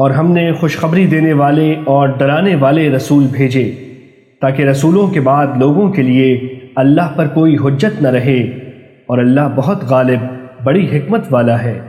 اور ہم نے خوشخبری دینے والے اور ڈرانے والے رسول بھیجے، تاکہ رسولوں کے بعد لوگوں کے لیے اللہ پر کوئی حجت نہ رہے اور اللہ بہت غالب، بڑی حکمت والا ہے۔